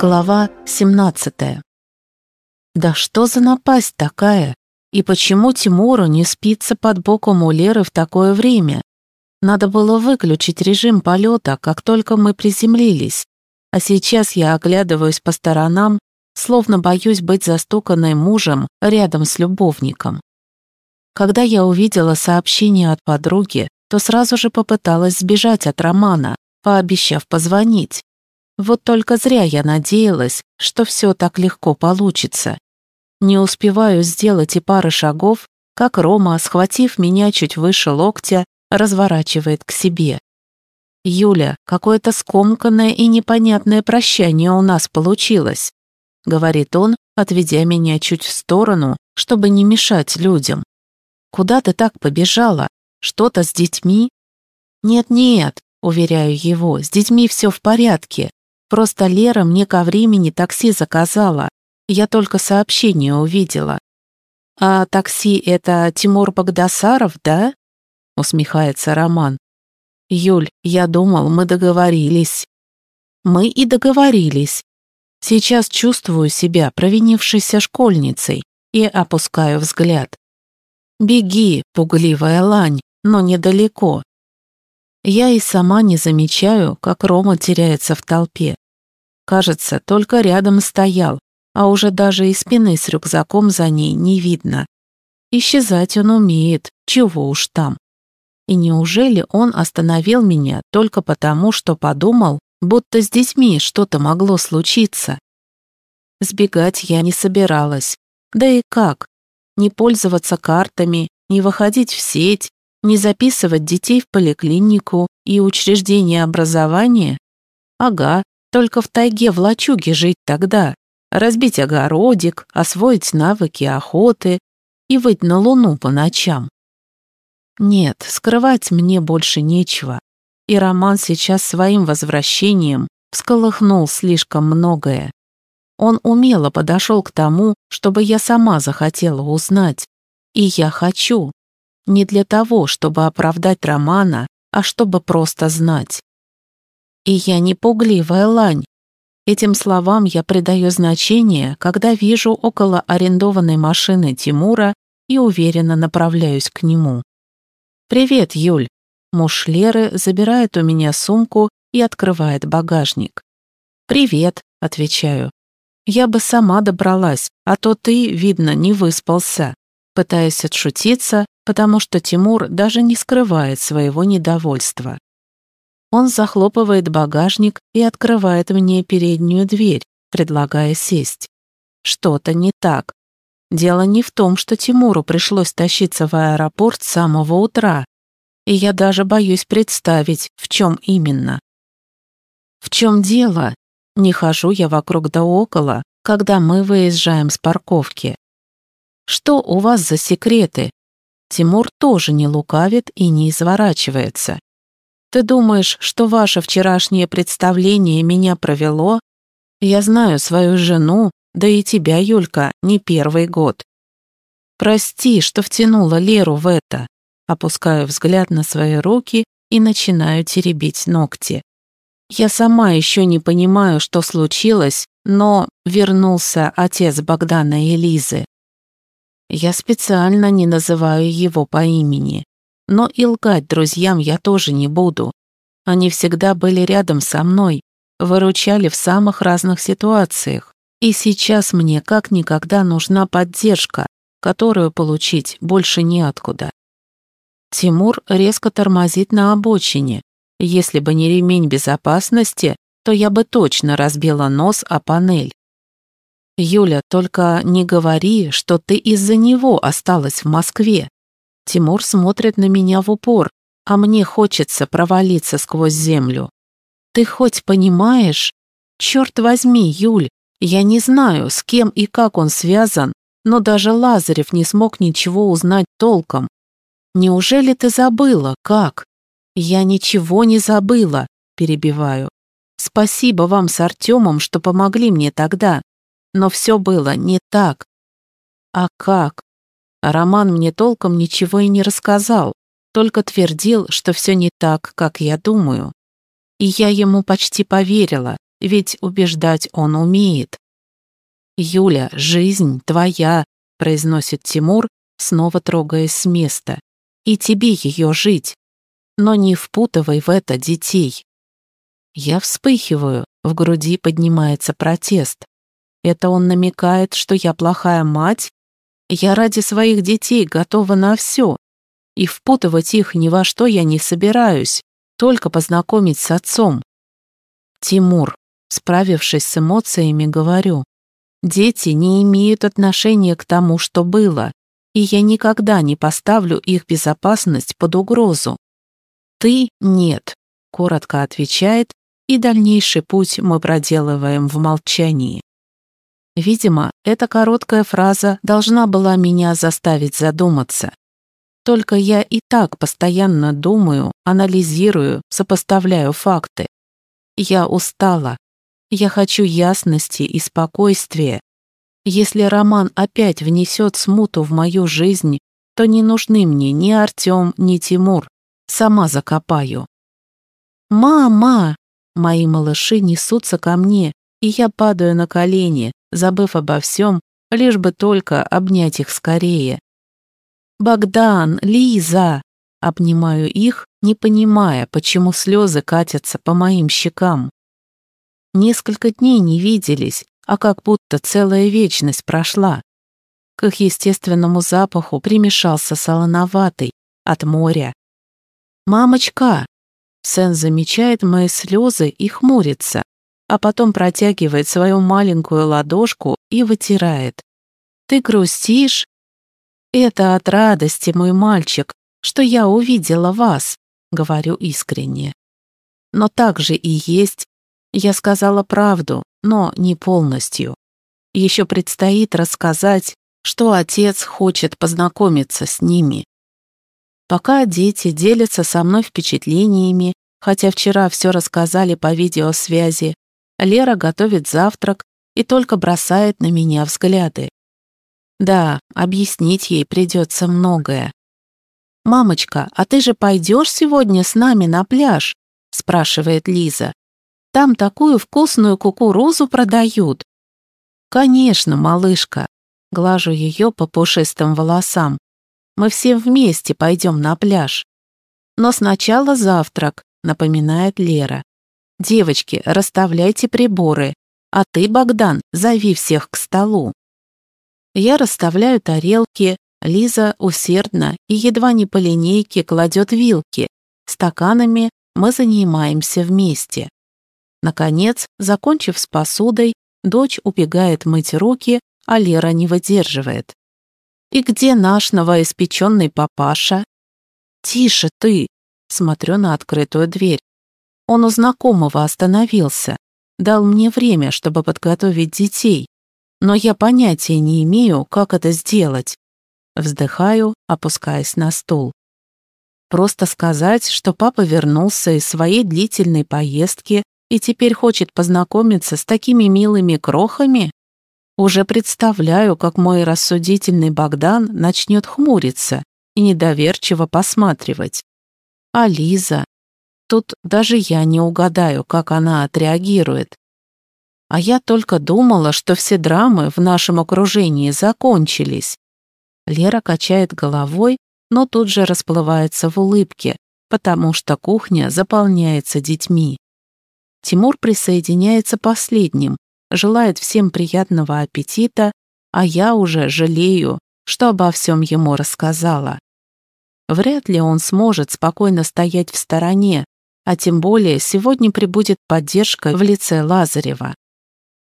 Глава 17 Да что за напасть такая? И почему Тимуру не спится под боком у Леры в такое время? Надо было выключить режим полета, как только мы приземлились. А сейчас я оглядываюсь по сторонам, словно боюсь быть застуканной мужем рядом с любовником. Когда я увидела сообщение от подруги, то сразу же попыталась сбежать от Романа, пообещав позвонить. Вот только зря я надеялась, что все так легко получится. Не успеваю сделать и пары шагов, как Рома, схватив меня чуть выше локтя, разворачивает к себе. «Юля, какое-то скомканное и непонятное прощание у нас получилось», говорит он, отведя меня чуть в сторону, чтобы не мешать людям. «Куда ты так побежала? Что-то с детьми?» «Нет-нет», уверяю его, с детьми все в порядке. Просто Лера мне ко времени такси заказала. Я только сообщение увидела. «А такси — это Тимур Багдасаров, да?» усмехается Роман. «Юль, я думал, мы договорились». «Мы и договорились. Сейчас чувствую себя провинившейся школьницей и опускаю взгляд. Беги, пугливая лань, но недалеко. Я и сама не замечаю, как Рома теряется в толпе. Кажется, только рядом стоял, а уже даже и спины с рюкзаком за ней не видно. Исчезать он умеет, чего уж там. И неужели он остановил меня только потому, что подумал, будто с детьми что-то могло случиться? Сбегать я не собиралась. Да и как? Не пользоваться картами, не выходить в сеть, не записывать детей в поликлинику и учреждение образования? Ага, только в тайге в лачуге жить тогда, разбить огородик, освоить навыки охоты и выть на луну по ночам. Нет, скрывать мне больше нечего. И Роман сейчас своим возвращением всколыхнул слишком многое. Он умело подошел к тому, чтобы я сама захотела узнать. И я хочу. Не для того, чтобы оправдать Романа, а чтобы просто знать. И я не пугливая лань. Этим словам я придаю значение, когда вижу около арендованной машины Тимура и уверенно направляюсь к нему. «Привет, Юль!» Муж Леры забирает у меня сумку и открывает багажник. «Привет», — отвечаю. «Я бы сама добралась, а то ты, видно, не выспался». Пытаясь отшутиться, потому что Тимур даже не скрывает своего недовольства. Он захлопывает багажник и открывает мне переднюю дверь, предлагая сесть. Что-то не так. Дело не в том, что Тимуру пришлось тащиться в аэропорт с самого утра, и я даже боюсь представить, в чем именно. В чем дело? Не хожу я вокруг да около, когда мы выезжаем с парковки. Что у вас за секреты? Тимур тоже не лукавит и не изворачивается. Ты думаешь, что ваше вчерашнее представление меня провело? Я знаю свою жену, да и тебя, Юлька, не первый год. Прости, что втянула Леру в это. Опускаю взгляд на свои руки и начинаю теребить ногти. Я сама еще не понимаю, что случилось, но вернулся отец Богдана и Лизы. Я специально не называю его по имени. Но и лгать друзьям я тоже не буду. Они всегда были рядом со мной, выручали в самых разных ситуациях. И сейчас мне как никогда нужна поддержка, которую получить больше неоткуда. Тимур резко тормозит на обочине. Если бы не ремень безопасности, то я бы точно разбила нос о панель. «Юля, только не говори, что ты из-за него осталась в Москве». Тимур смотрит на меня в упор, а мне хочется провалиться сквозь землю. «Ты хоть понимаешь? Черт возьми, Юль, я не знаю, с кем и как он связан, но даже Лазарев не смог ничего узнать толком. Неужели ты забыла, как?» «Я ничего не забыла», — перебиваю. «Спасибо вам с Артемом, что помогли мне тогда. Но все было не так. А как? Роман мне толком ничего и не рассказал, только твердил, что все не так, как я думаю. И я ему почти поверила, ведь убеждать он умеет. «Юля, жизнь твоя», — произносит Тимур, снова трогаясь с места. «И тебе ее жить. Но не впутывай в это детей». Я вспыхиваю, в груди поднимается протест. Это он намекает, что я плохая мать? Я ради своих детей готова на все. И впутывать их ни во что я не собираюсь, только познакомить с отцом. Тимур, справившись с эмоциями, говорю, дети не имеют отношения к тому, что было, и я никогда не поставлю их безопасность под угрозу. Ты нет, коротко отвечает, и дальнейший путь мы проделываем в молчании. Видимо, эта короткая фраза должна была меня заставить задуматься. Только я и так постоянно думаю, анализирую, сопоставляю факты. Я устала. Я хочу ясности и спокойствия. Если Роман опять внесет смуту в мою жизнь, то не нужны мне ни Артем, ни Тимур. Сама закопаю. «Мама!» Мои малыши несутся ко мне, и я падаю на колени, забыв обо всем, лишь бы только обнять их скорее. «Богдан! Лиза!» Обнимаю их, не понимая, почему слезы катятся по моим щекам. Несколько дней не виделись, а как будто целая вечность прошла. К их естественному запаху примешался солоноватый от моря. «Мамочка!» Сен замечает мои слезы и хмурится а потом протягивает свою маленькую ладошку и вытирает. «Ты грустишь?» «Это от радости, мой мальчик, что я увидела вас», — говорю искренне. «Но так же и есть. Я сказала правду, но не полностью. Еще предстоит рассказать, что отец хочет познакомиться с ними. Пока дети делятся со мной впечатлениями, хотя вчера все рассказали по видеосвязи, Лера готовит завтрак и только бросает на меня взгляды. Да, объяснить ей придется многое. «Мамочка, а ты же пойдешь сегодня с нами на пляж?» – спрашивает Лиза. «Там такую вкусную кукурузу продают». «Конечно, малышка», – глажу ее по пушистым волосам. «Мы все вместе пойдем на пляж». «Но сначала завтрак», – напоминает Лера. «Девочки, расставляйте приборы, а ты, Богдан, зови всех к столу». Я расставляю тарелки, Лиза усердно и едва не по линейке кладет вилки. Стаканами мы занимаемся вместе. Наконец, закончив с посудой, дочь убегает мыть руки, а Лера не выдерживает. «И где наш новоиспеченный папаша?» «Тише ты!» Смотрю на открытую дверь. Он у знакомого остановился, дал мне время, чтобы подготовить детей, но я понятия не имею, как это сделать. Вздыхаю, опускаясь на стул. Просто сказать, что папа вернулся из своей длительной поездки и теперь хочет познакомиться с такими милыми крохами? Уже представляю, как мой рассудительный Богдан начнет хмуриться и недоверчиво посматривать. А Лиза, Тут даже я не угадаю, как она отреагирует. А я только думала, что все драмы в нашем окружении закончились. Лера качает головой, но тут же расплывается в улыбке, потому что кухня заполняется детьми. Тимур присоединяется последним, желает всем приятного аппетита, а я уже жалею, что обо всем ему рассказала. Вряд ли он сможет спокойно стоять в стороне, а тем более сегодня прибудет поддержка в лице Лазарева.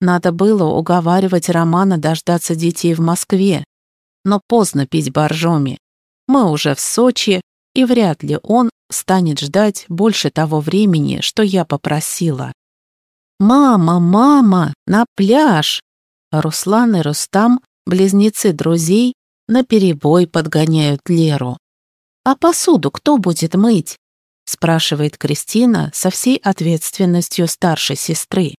Надо было уговаривать Романа дождаться детей в Москве, но поздно пить боржоми. Мы уже в Сочи, и вряд ли он станет ждать больше того времени, что я попросила. «Мама, мама, на пляж!» Руслан и Рустам, близнецы друзей, наперебой подгоняют Леру. «А посуду кто будет мыть?» Спрашивает Кристина со всей ответственностью старшей сестры.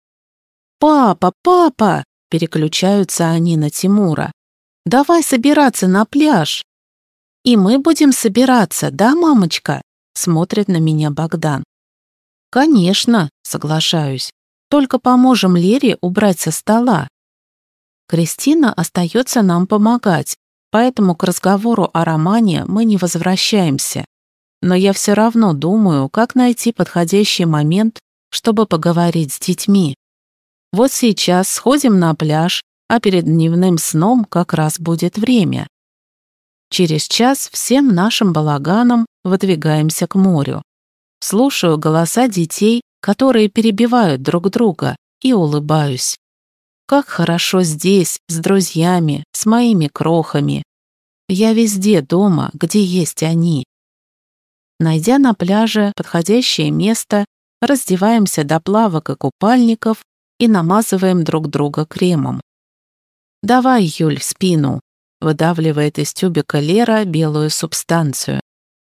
«Папа, папа!» – переключаются они на Тимура. «Давай собираться на пляж!» «И мы будем собираться, да, мамочка?» – смотрит на меня Богдан. «Конечно», – соглашаюсь. Только поможем Лере убрать со стола. Кристина остается нам помогать, поэтому к разговору о романе мы не возвращаемся. Но я все равно думаю, как найти подходящий момент, чтобы поговорить с детьми. Вот сейчас сходим на пляж, а перед дневным сном как раз будет время. Через час всем нашим балаганом выдвигаемся к морю. Слушаю голоса детей, которые перебивают друг друга, и улыбаюсь. Как хорошо здесь, с друзьями, с моими крохами. Я везде дома, где есть они. Найдя на пляже подходящее место, раздеваемся до плавок и купальников и намазываем друг друга кремом. «Давай, Юль, в спину», — выдавливает из тюбика Лера белую субстанцию.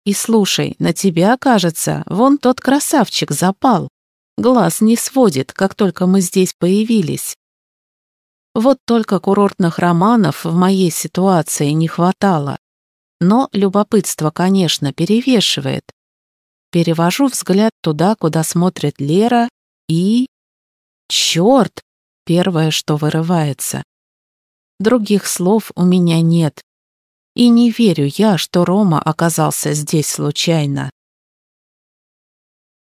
«И слушай, на тебя, кажется, вон тот красавчик запал. Глаз не сводит, как только мы здесь появились». Вот только курортных романов в моей ситуации не хватало. Но любопытство, конечно, перевешивает. Перевожу взгляд туда, куда смотрит Лера, и... Черт! Первое, что вырывается. Других слов у меня нет. И не верю я, что Рома оказался здесь случайно.